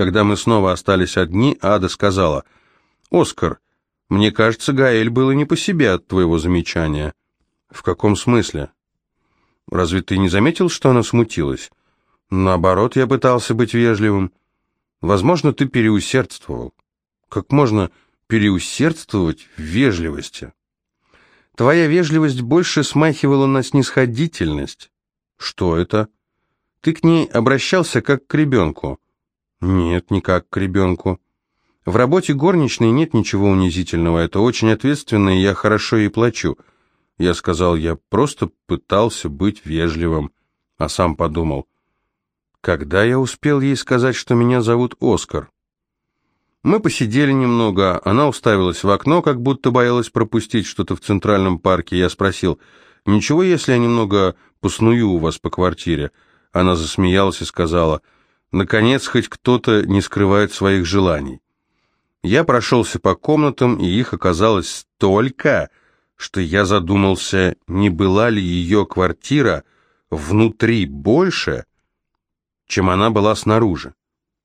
Когда мы снова остались одни, Ада сказала, «Оскар, мне кажется, Гаэль было не по себе от твоего замечания». «В каком смысле?» «Разве ты не заметил, что она смутилась?» «Наоборот, я пытался быть вежливым. Возможно, ты переусердствовал. Как можно переусердствовать в вежливости?» «Твоя вежливость больше смахивала на снисходительность». «Что это?» «Ты к ней обращался как к ребенку». «Нет, не как к ребенку». «В работе горничной нет ничего унизительного. Это очень ответственно, и я хорошо ей плачу». Я сказал, я просто пытался быть вежливым, а сам подумал, когда я успел ей сказать, что меня зовут Оскар? Мы посидели немного, она уставилась в окно, как будто боялась пропустить что-то в Центральном парке. Я спросил, ничего, если я немного посную у вас по квартире? Она засмеялась и сказала, наконец, хоть кто-то не скрывает своих желаний. Я прошелся по комнатам, и их оказалось столько, что я задумался, не была ли ее квартира внутри больше, чем она была снаружи.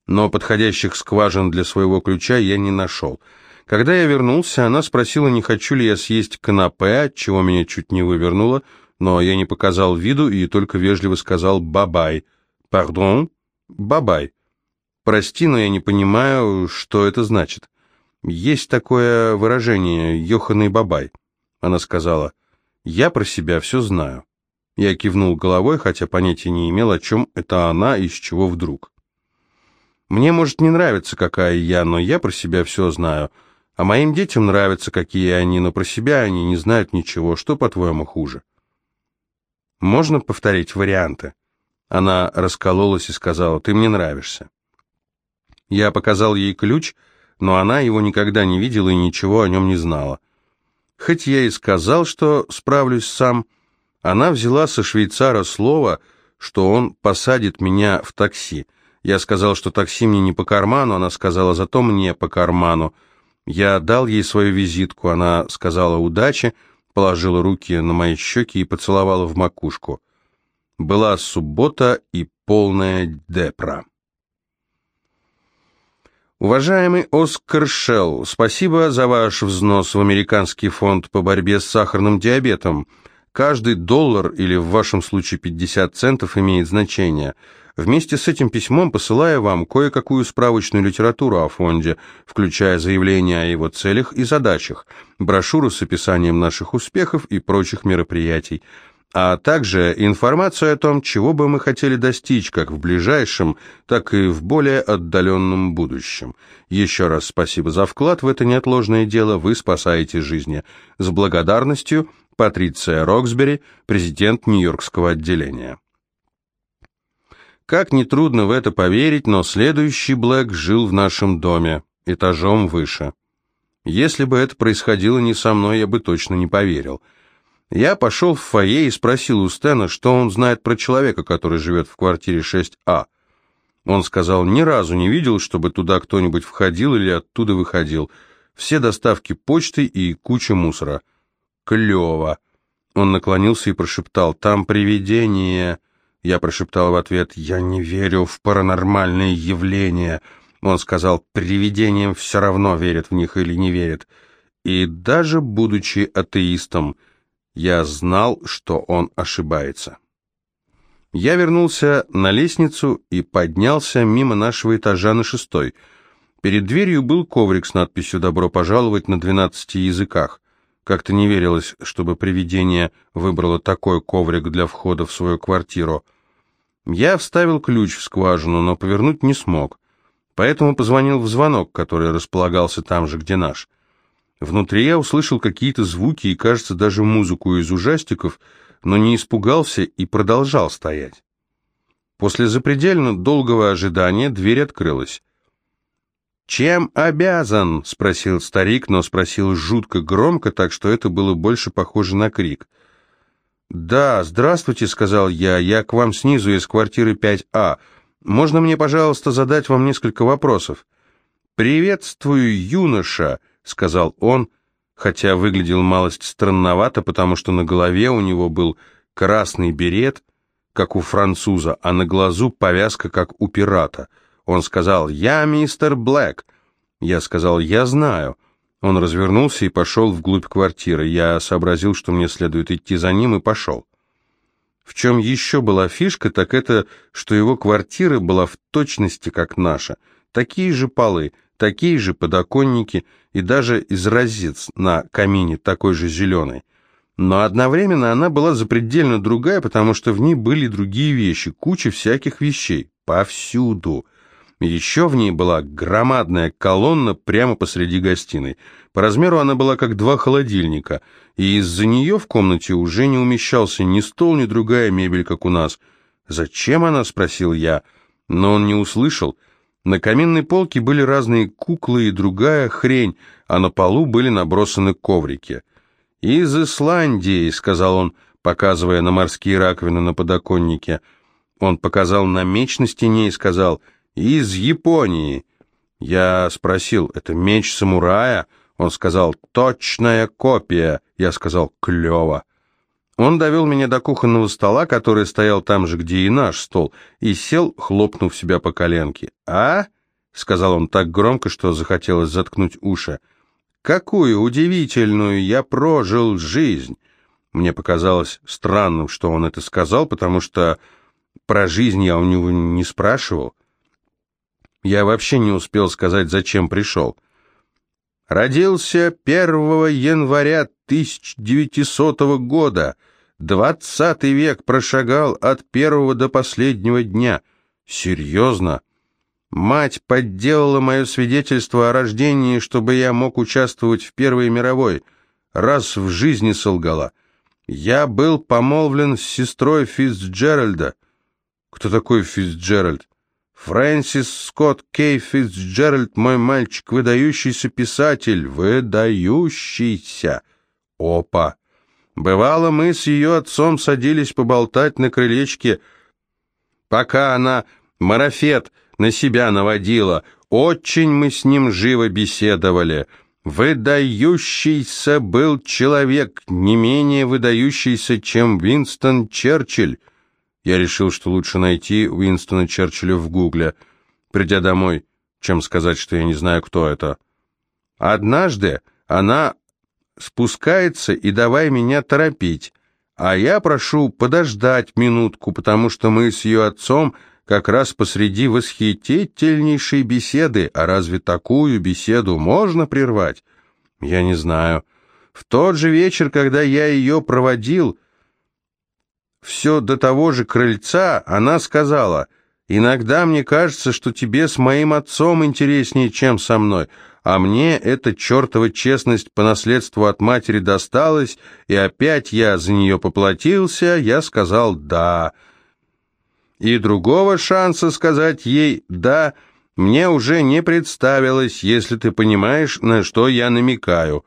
Но подходящих скважин для своего ключа я не нашел. Когда я вернулся, она спросила, не хочу ли я съесть канапе, чего меня чуть не вывернуло, но я не показал виду и только вежливо сказал «бабай». «Пардон?» «Бабай». «Прости, но я не понимаю, что это значит». Есть такое выражение «ёханый бабай». Она сказала, «Я про себя все знаю». Я кивнул головой, хотя понятия не имел, о чем это она и с чего вдруг. Мне, может, не нравится, какая я, но я про себя все знаю. А моим детям нравится, какие они, но про себя они не знают ничего. Что, по-твоему, хуже? Можно повторить варианты? Она раскололась и сказала, ты мне нравишься. Я показал ей ключ, но она его никогда не видела и ничего о нем не знала. Хоть я и сказал, что справлюсь сам, она взяла со швейцара слово, что он посадит меня в такси. Я сказал, что такси мне не по карману, она сказала, зато мне по карману. Я дал ей свою визитку, она сказала удачи, положила руки на мои щеки и поцеловала в макушку. Была суббота и полная депра. Уважаемый Оскар Шелл, спасибо за ваш взнос в Американский фонд по борьбе с сахарным диабетом. Каждый доллар, или в вашем случае 50 центов, имеет значение. Вместе с этим письмом посылаю вам кое-какую справочную литературу о фонде, включая заявления о его целях и задачах, брошюру с описанием наших успехов и прочих мероприятий а также информацию о том, чего бы мы хотели достичь как в ближайшем, так и в более отдаленном будущем. Еще раз спасибо за вклад в это неотложное дело, вы спасаете жизни. С благодарностью, Патриция Роксбери, президент Нью-Йоркского отделения. Как нетрудно в это поверить, но следующий Блэк жил в нашем доме, этажом выше. Если бы это происходило не со мной, я бы точно не поверил – я пошел в фойе и спросил у Стэна, что он знает про человека, который живет в квартире 6А. Он сказал, ни разу не видел, чтобы туда кто-нибудь входил или оттуда выходил. Все доставки почты и куча мусора. Клево. Он наклонился и прошептал, там привидение. Я прошептал в ответ, я не верю в паранормальные явления. Он сказал, привидениям все равно, верят в них или не верят. И даже будучи атеистом, я знал, что он ошибается. Я вернулся на лестницу и поднялся мимо нашего этажа на шестой. Перед дверью был коврик с надписью «Добро пожаловать» на двенадцати языках. Как-то не верилось, чтобы привидение выбрало такой коврик для входа в свою квартиру. Я вставил ключ в скважину, но повернуть не смог. Поэтому позвонил в звонок, который располагался там же, где наш. Внутри я услышал какие-то звуки и, кажется, даже музыку из ужастиков, но не испугался и продолжал стоять. После запредельно долгого ожидания дверь открылась. «Чем обязан?» — спросил старик, но спросил жутко громко, так что это было больше похоже на крик. «Да, здравствуйте», — сказал я, — «я к вам снизу из квартиры 5А. Можно мне, пожалуйста, задать вам несколько вопросов?» «Приветствую, юноша», — сказал он, хотя выглядел малость странновато, потому что на голове у него был красный берет, как у француза, а на глазу повязка, как у пирата. Он сказал «Я мистер Блэк». Я сказал «Я знаю». Он развернулся и пошел вглубь квартиры. Я сообразил, что мне следует идти за ним, и пошел. В чем еще была фишка, так это, что его квартира была в точности как наша. Такие же полы, такие же подоконники и даже изразец на камине такой же зеленый. Но одновременно она была запредельно другая, потому что в ней были другие вещи, куча всяких вещей, повсюду. Еще в ней была громадная колонна прямо посреди гостиной. По размеру она была как два холодильника, и из-за нее в комнате уже не умещался ни стол, ни другая мебель, как у нас. «Зачем она?» — спросил я, но он не услышал. На каминной полке были разные куклы и другая хрень, а на полу были набросаны коврики. «Из Исландии», — сказал он, показывая на морские раковины на подоконнике. Он показал на меч на стене и сказал — из Японии. Я спросил, это меч самурая? Он сказал, точная копия. Я сказал, клево. Он довел меня до кухонного стола, который стоял там же, где и наш стол, и сел, хлопнув себя по коленке. «А?» — сказал он так громко, что захотелось заткнуть уши. «Какую удивительную я прожил жизнь!» Мне показалось странным, что он это сказал, потому что про жизнь я у него не спрашивал. Я вообще не успел сказать, зачем пришел. Родился 1 января 1900 года. Двадцатый век прошагал от первого до последнего дня. Серьезно? Мать подделала мое свидетельство о рождении, чтобы я мог участвовать в Первой мировой. Раз в жизни солгала. Я был помолвлен с сестрой Фицджеральда. Кто такой Фицджеральд? Фрэнсис Скотт Кей Фицджеральд, мой мальчик, выдающийся писатель, выдающийся. Опа! Бывало, мы с ее отцом садились поболтать на крылечке, пока она марафет на себя наводила. Очень мы с ним живо беседовали. Выдающийся был человек, не менее выдающийся, чем Винстон Черчилль. Я решил, что лучше найти Уинстона Черчилля в гугле, придя домой, чем сказать, что я не знаю, кто это. Однажды она спускается и давай меня торопить, а я прошу подождать минутку, потому что мы с ее отцом как раз посреди восхитительнейшей беседы, а разве такую беседу можно прервать? Я не знаю. В тот же вечер, когда я ее проводил, все до того же крыльца, она сказала, «Иногда мне кажется, что тебе с моим отцом интереснее, чем со мной, а мне эта чертова честность по наследству от матери досталась, и опять я за нее поплатился, я сказал «да». И другого шанса сказать ей «да» мне уже не представилось, если ты понимаешь, на что я намекаю.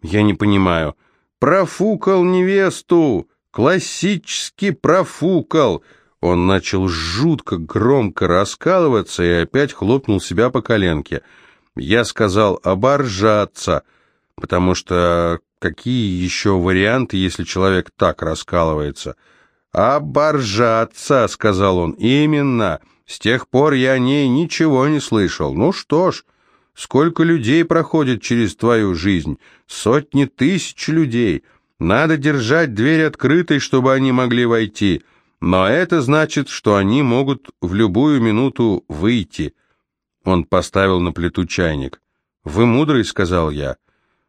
Я не понимаю. Профукал невесту! Классически профукал. Он начал жутко громко раскалываться и опять хлопнул себя по коленке. Я сказал «оборжаться», потому что какие еще варианты, если человек так раскалывается? «Оборжаться», — сказал он, — «именно. С тех пор я о ней ничего не слышал. Ну что ж, сколько людей проходит через твою жизнь? Сотни тысяч людей». Надо держать дверь открытой, чтобы они могли войти, но это значит, что они могут в любую минуту выйти. Он поставил на плиту чайник. «Вы мудрый», — сказал я.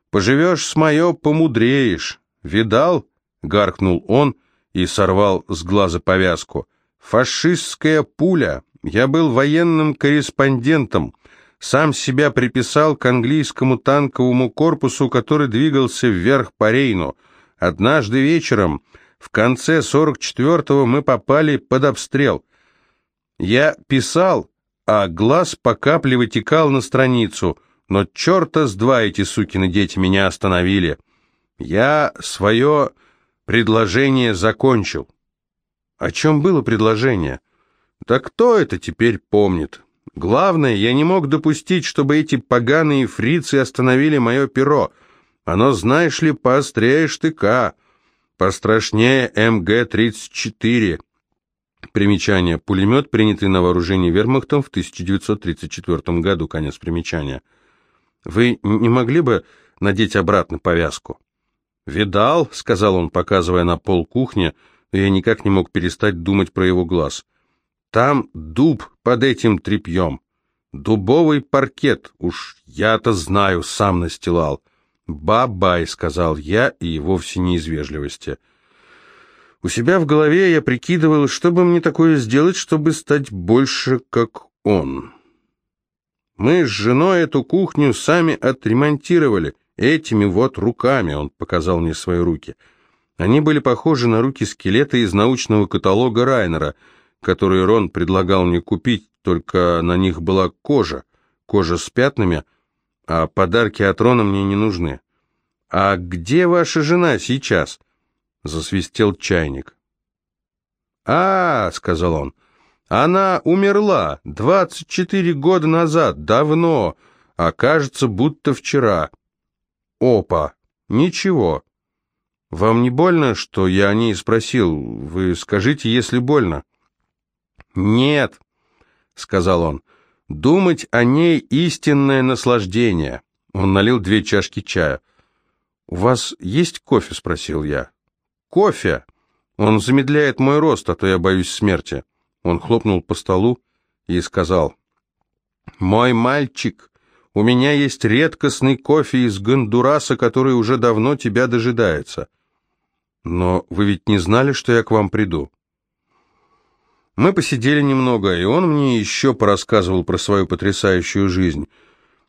«Поживешь с мое, помудреешь. Видал?» — гаркнул он и сорвал с глаза повязку. «Фашистская пуля. Я был военным корреспондентом. Сам себя приписал к английскому танковому корпусу, который двигался вверх по Рейну». Однажды вечером, в конце 44-го, мы попали под обстрел. Я писал, а глаз по капле вытекал на страницу, но черта с два эти сукины дети меня остановили. Я свое предложение закончил. О чем было предложение? Да кто это теперь помнит? Главное, я не мог допустить, чтобы эти поганые фрицы остановили мое перо — оно, знаешь ли, поострее штыка, пострашнее МГ-34. Примечание. Пулемет, принятый на вооружение вермахтом в 1934 году. Конец примечания. Вы не могли бы надеть обратно повязку? «Видал», — сказал он, показывая на пол кухни, но я никак не мог перестать думать про его глаз. «Там дуб под этим тряпьем. Дубовый паркет, уж я-то знаю, сам настилал». «Ба-бай», — сказал я, и вовсе не из вежливости. У себя в голове я прикидывал, что бы мне такое сделать, чтобы стать больше как он. Мы с женой эту кухню сами отремонтировали, этими вот руками, он показал мне свои руки. Они были похожи на руки скелета из научного каталога Райнера, который Рон предлагал мне купить, только на них была кожа, кожа с пятнами, а подарки от Рона мне не нужны. «А где ваша жена сейчас?» Засвистел чайник. «А, — сказал он, — она умерла двадцать четыре года назад, давно, а кажется, будто вчера. Опа, ничего. Вам не больно, что я о ней спросил? Вы скажите, если больно». «Нет», — сказал он, — «думать о ней истинное наслаждение». Он налил две чашки чая. «У вас есть кофе?» — спросил я. «Кофе! Он замедляет мой рост, а то я боюсь смерти». Он хлопнул по столу и сказал, «Мой мальчик, у меня есть редкостный кофе из Гондураса, который уже давно тебя дожидается. Но вы ведь не знали, что я к вам приду?» Мы посидели немного, и он мне еще порассказывал про свою потрясающую жизнь.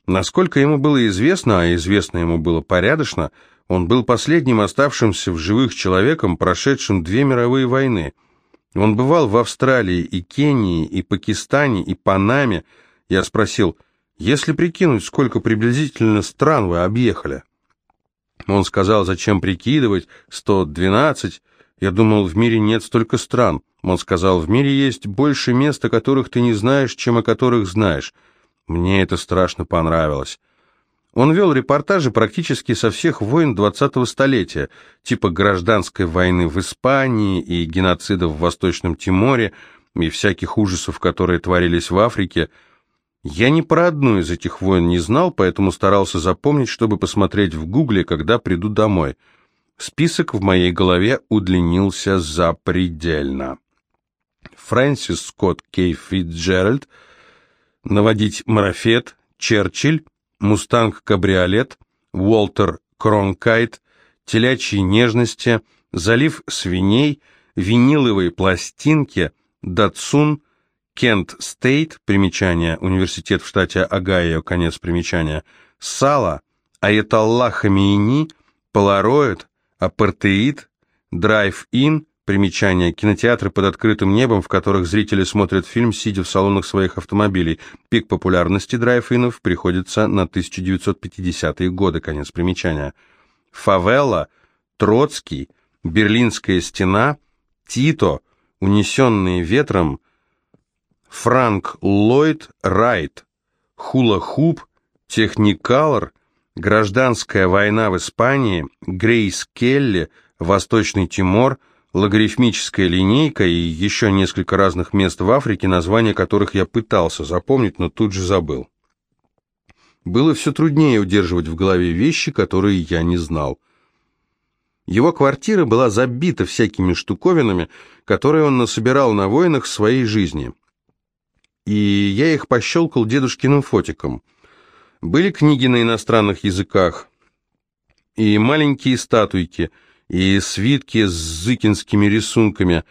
Насколько ему было известно, а известно ему было порядочно, — он был последним оставшимся в живых человеком, прошедшим две мировые войны. Он бывал в Австралии и Кении, и Пакистане, и Панаме. Я спросил, если прикинуть, сколько приблизительно стран вы объехали? Он сказал, зачем прикидывать, 112. Я думал, в мире нет столько стран. Он сказал, в мире есть больше мест, о которых ты не знаешь, чем о которых знаешь. Мне это страшно понравилось. Он вел репортажи практически со всех войн 20-го столетия, типа гражданской войны в Испании и геноцида в Восточном Тиморе, и всяких ужасов, которые творились в Африке. Я ни про одну из этих войн не знал, поэтому старался запомнить, чтобы посмотреть в гугле, когда приду домой. Список в моей голове удлинился запредельно. Фрэнсис Скотт Кей Фитджеральд, наводить марафет, Черчилль, Мустанг-кабриолет, Уолтер Кронкайт, телячьи нежности, залив свиней, виниловые пластинки, Датсун, Кент Стейт, примечание, университет в штате Огайо, конец примечания, сало, Аятолла Хомейни, Полароид, Апартеид, Драйв-Ин, Примечание. Кинотеатры под открытым небом, в которых зрители смотрят фильм, сидя в салонах своих автомобилей. Пик популярности драйв-инов приходится на 1950-е годы. Конец примечания. Фавела, Троцкий, Берлинская стена, Тито, Унесенные ветром, Франк Ллойд Райт, Хула-Хуп, Техникалор, Гражданская война в Испании, Грейс Келли, Восточный Тимор – логарифмическая линейка и еще несколько разных мест в Африке, названия которых я пытался запомнить, но тут же забыл. Было все труднее удерживать в голове вещи, которые я не знал. Его квартира была забита всякими штуковинами, которые он насобирал на войнах своей жизни. И я их пощелкал дедушкиным фотиком. Были книги на иностранных языках и маленькие статуйки – и свитки с зыкинскими рисунками,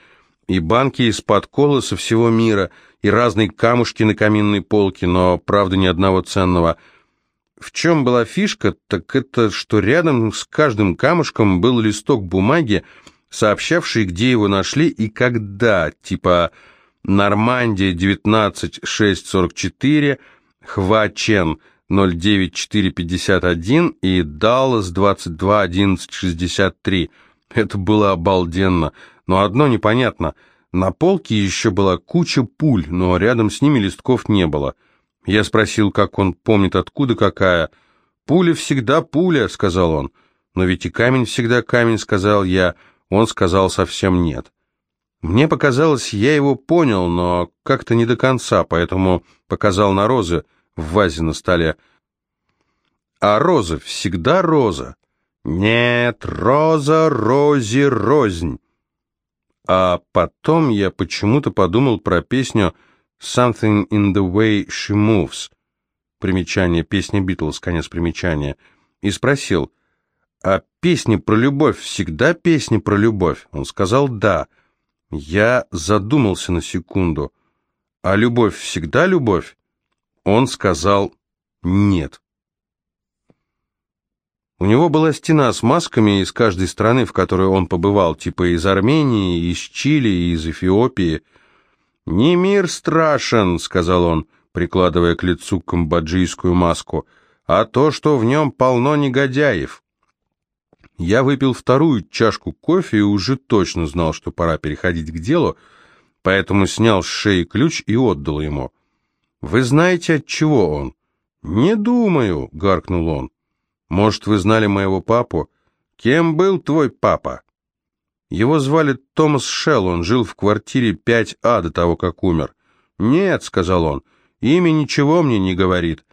и банки из-под кола со всего мира, и разные камушки на каминной полке, но, правда, ни одного ценного. В чем была фишка, так это, что рядом с каждым камушком был листок бумаги, сообщавший, где его нашли и когда, типа «Нормандия 19644», «Хва-Чен», 09451 и Даллас 221163. Это было обалденно, но одно непонятно. На полке еще была куча пуль, но рядом с ними листков не было. Я спросил, как он помнит, откуда какая. «Пуля всегда пуля», — сказал он. «Но ведь и камень всегда камень», — сказал я. Он сказал совсем нет. Мне показалось, я его понял, но как-то не до конца, поэтому показал на розы в вазе на столе. А роза всегда роза. Нет, роза, розе, рознь. А потом я почему-то подумал про песню «Something in the way she moves», примечание, песня Битлз, конец примечания, и спросил, «А песни про любовь всегда песни про любовь?» Он сказал «да». Я задумался на секунду. «А любовь всегда любовь?» Он сказал «нет». У него была стена с масками из каждой страны, в которой он побывал, типа из Армении, из Чили, из Эфиопии. «Не мир страшен», — сказал он, прикладывая к лицу камбоджийскую маску, «а то, что в нем полно негодяев». Я выпил вторую чашку кофе и уже точно знал, что пора переходить к делу, поэтому снял с шеи ключ и отдал ему. «Вы знаете, от чего он?» «Не думаю», — гаркнул он. Может, вы знали моего папу? Кем был твой папа? Его звали Томас Шелл, он жил в квартире 5А до того, как умер. Нет, сказал он, имя ничего мне не говорит.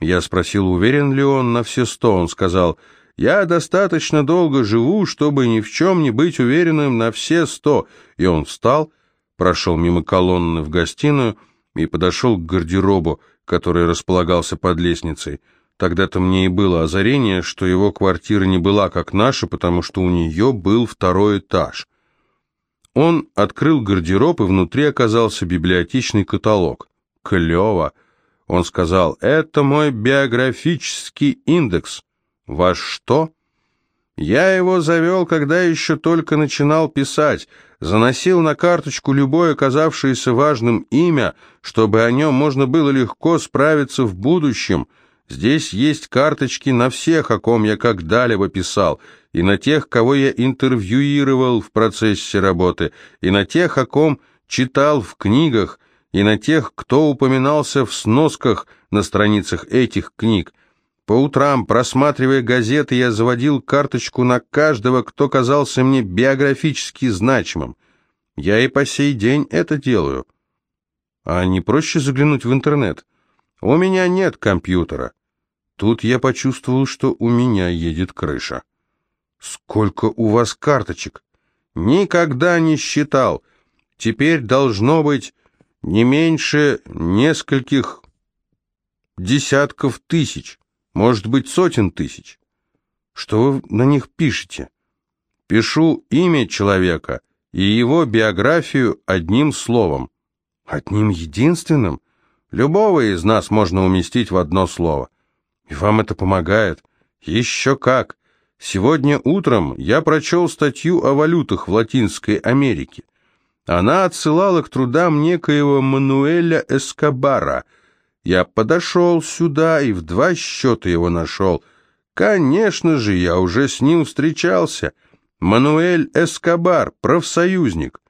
Я спросил, уверен ли он на все сто. Он сказал, я достаточно долго живу, чтобы ни в чем не быть уверенным на все сто. И он встал, прошел мимо колонны в гостиную и подошел к гардеробу, который располагался под лестницей. Тогда-то мне и было озарение, что его квартира не была как наша, потому что у нее был второй этаж. Он открыл гардероб, и внутри оказался библиотечный каталог. Клево! Он сказал, это мой биографический индекс. Ваш что? Я его завел, когда еще только начинал писать, заносил на карточку любое оказавшееся важным имя, чтобы о нем можно было легко справиться в будущем — Здесь есть карточки на всех, о ком я когда-либо писал, и на тех, кого я интервьюировал в процессе работы, и на тех, о ком читал в книгах, и на тех, кто упоминался в сносках на страницах этих книг. По утрам, просматривая газеты, я заводил карточку на каждого, кто казался мне биографически значимым. Я и по сей день это делаю. А не проще заглянуть в интернет? У меня нет компьютера. Тут я почувствовал, что у меня едет крыша. Сколько у вас карточек? Никогда не считал. Теперь должно быть не меньше нескольких десятков тысяч, может быть, сотен тысяч. Что вы на них пишете? Пишу имя человека и его биографию одним словом. Одним единственным? Любого из нас можно уместить в одно слово. И вам это помогает? Еще как! Сегодня утром я прочел статью о валютах в Латинской Америке. Она отсылала к трудам некоего Мануэля Эскобара. Я подошел сюда и в два счета его нашел. Конечно же, я уже с ним встречался. Мануэль Эскобар, профсоюзник.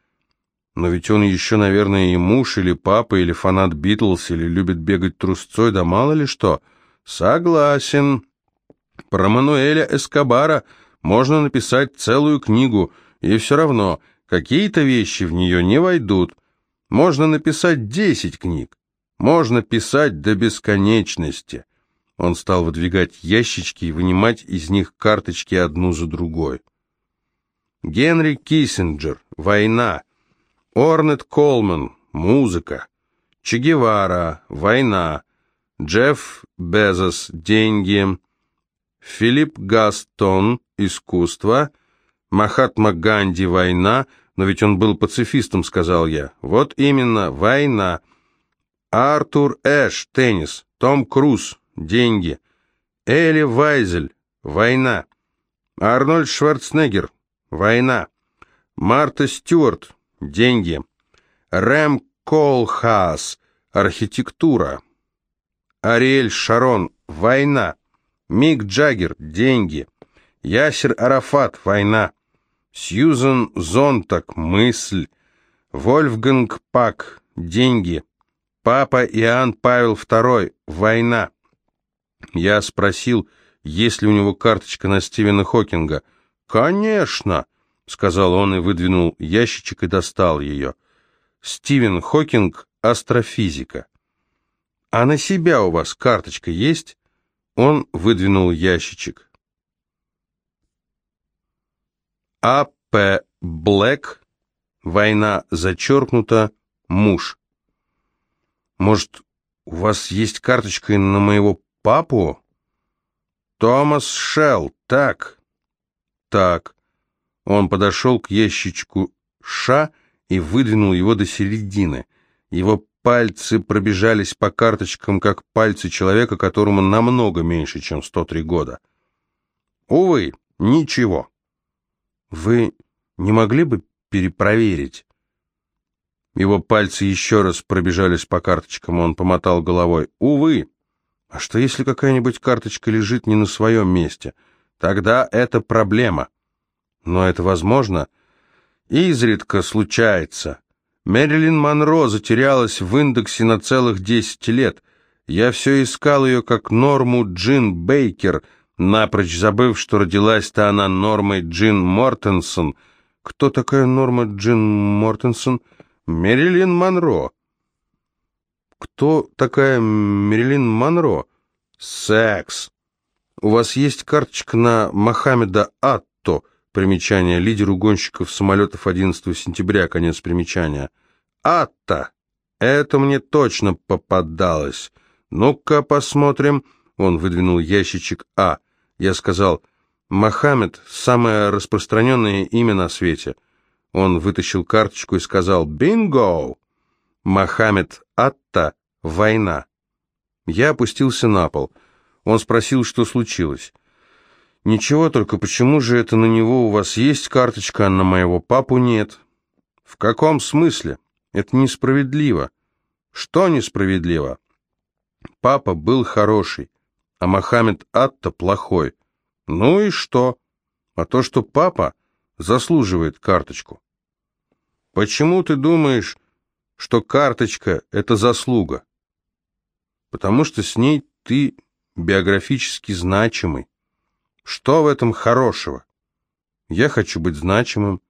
Но ведь он еще, наверное, и муж, или папа, или фанат Битлз, или любит бегать трусцой, да мало ли что. Согласен. Про Мануэля Эскобара можно написать целую книгу, и все равно какие-то вещи в нее не войдут. Можно написать десять книг. Можно писать до бесконечности. Он стал выдвигать ящички и вынимать из них карточки одну за другой. Генри Киссинджер. Война. Орнет Колман, музыка. Че Гевара, война. Джефф Безос, деньги. Филипп Гастон, искусство. Махатма Ганди, война. Но ведь он был пацифистом, сказал я. Вот именно, война. Артур Эш, теннис. Том Круз, деньги. Элли Вайзель, война. Арнольд Шварценеггер, война. Марта Стюарт, деньги. Рэм Колхас, архитектура. Ариэль Шарон, война. Мик Джаггер, деньги. Ясер Арафат, война. Сьюзен Зонтак, мысль. Вольфганг Пак, деньги. Папа Иоанн Павел II, война. Я спросил, есть ли у него карточка на Стивена Хокинга. Конечно. — сказал он и выдвинул ящичек и достал ее. «Стивен Хокинг, астрофизика». «А на себя у вас карточка есть?» Он выдвинул ящичек. А.П. Блэк, война зачеркнута, муж. «Может, у вас есть карточка на моего папу?» «Томас Шелл, так?» «Так». Он подошел к ящичку «Ша» и выдвинул его до середины. Его пальцы пробежались по карточкам, как пальцы человека, которому намного меньше, чем 103 года. «Увы, ничего». «Вы не могли бы перепроверить?» Его пальцы еще раз пробежались по карточкам, он помотал головой. «Увы! А что, если какая-нибудь карточка лежит не на своем месте? Тогда это проблема». Но это возможно. Изредка случается. Мэрилин Монро затерялась в индексе на целых 10 лет. Я все искал ее как Норму Джин Бейкер, напрочь забыв, что родилась-то она Нормой Джин Мортенсон. Кто такая Норма Джин Мортенсон? Мэрилин Монро. Кто такая Мэрилин Монро? Секс. У вас есть карточка на Мохаммеда Атто — Примечание. Лидер угонщиков самолетов 11 сентября. Конец примечания. Атта! Это мне точно попадалось. Ну-ка посмотрим. Он выдвинул ящичек А. Я сказал, Мохаммед – самое распространенное имя на свете. Он вытащил карточку и сказал, «Бинго!» Мохаммед Атта – война. Я опустился на пол. Он спросил, что случилось. «Ничего, только почему же это на него у вас есть карточка, а на моего папу нет?» «В каком смысле? Это несправедливо». «Что несправедливо?» «Папа был хороший, а Мохаммед Атта плохой». «Ну и что?» «А то, что папа заслуживает карточку». «Почему ты думаешь, что карточка — это заслуга?» «Потому что с ней ты биографически значимый». Что в этом хорошего? Я хочу быть значимым.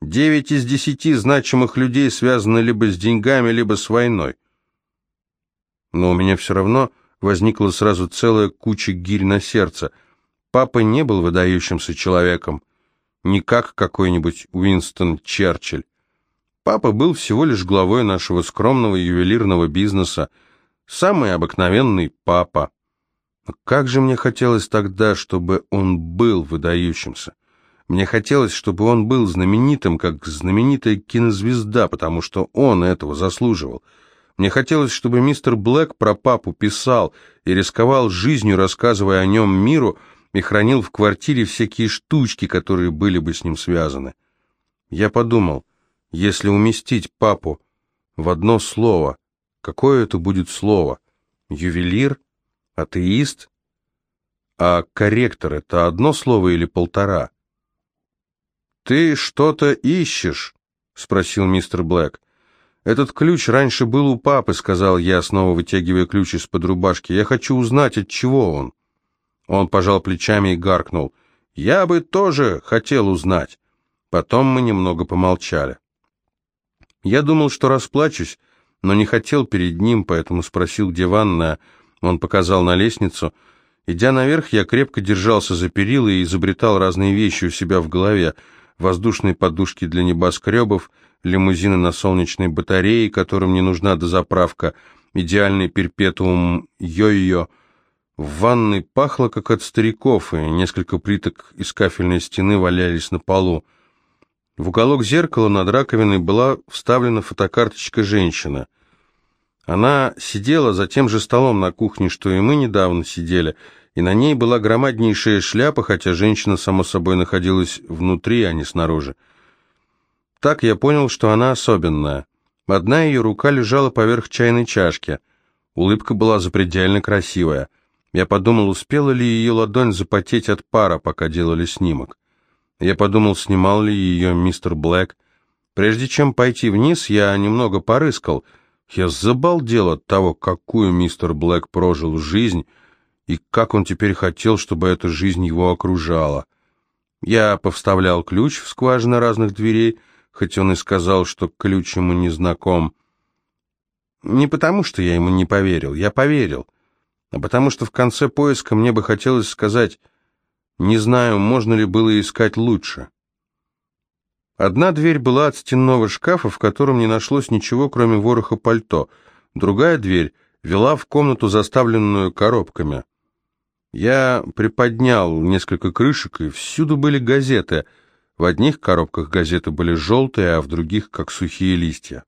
Девять из десяти значимых людей связаны либо с деньгами, либо с войной. Но у меня все равно возникла сразу целая куча гирь на сердце. Папа не был выдающимся человеком, не как какой-нибудь Уинстон Черчилль. Папа был всего лишь главой нашего скромного ювелирного бизнеса, самый обыкновенный папа. Как же мне хотелось тогда, чтобы он был выдающимся. Мне хотелось, чтобы он был знаменитым, как знаменитая кинозвезда, потому что он этого заслуживал. Мне хотелось, чтобы мистер Блэк про папу писал и рисковал жизнью, рассказывая о нем миру, и хранил в квартире всякие штучки, которые были бы с ним связаны. Я подумал, если уместить папу в одно слово, какое это будет слово? Ювелир? Атеист? А корректор — это одно слово или полтора? «Ты что-то ищешь?» — спросил мистер Блэк. «Этот ключ раньше был у папы», — сказал я, снова вытягивая ключ из-под рубашки. «Я хочу узнать, от чего он». Он пожал плечами и гаркнул. «Я бы тоже хотел узнать». Потом мы немного помолчали. Я думал, что расплачусь, но не хотел перед ним, поэтому спросил, где ванная, — он показал на лестницу. Идя наверх, я крепко держался за перила и изобретал разные вещи у себя в голове. Воздушные подушки для небоскребов, лимузины на солнечной батарее, которым не нужна дозаправка, идеальный перпетуум йо-йо. В ванной пахло, как от стариков, и несколько плиток из кафельной стены валялись на полу. В уголок зеркала над раковиной была вставлена фотокарточка женщины — она сидела за тем же столом на кухне, что и мы недавно сидели, и на ней была громаднейшая шляпа, хотя женщина, само собой, находилась внутри, а не снаружи. Так я понял, что она особенная. Одна ее рука лежала поверх чайной чашки. Улыбка была запредельно красивая. Я подумал, успела ли ее ладонь запотеть от пара, пока делали снимок. Я подумал, снимал ли ее мистер Блэк. Прежде чем пойти вниз, я немного порыскал — я забалдел от того, какую мистер Блэк прожил жизнь, и как он теперь хотел, чтобы эта жизнь его окружала. Я повставлял ключ в скважины разных дверей, хоть он и сказал, что ключ ему не знаком. Не потому, что я ему не поверил, я поверил, а потому что в конце поиска мне бы хотелось сказать, не знаю, можно ли было искать лучше. Одна дверь была от стенного шкафа, в котором не нашлось ничего, кроме вороха пальто. Другая дверь вела в комнату, заставленную коробками. Я приподнял несколько крышек, и всюду были газеты. В одних коробках газеты были желтые, а в других, как сухие листья.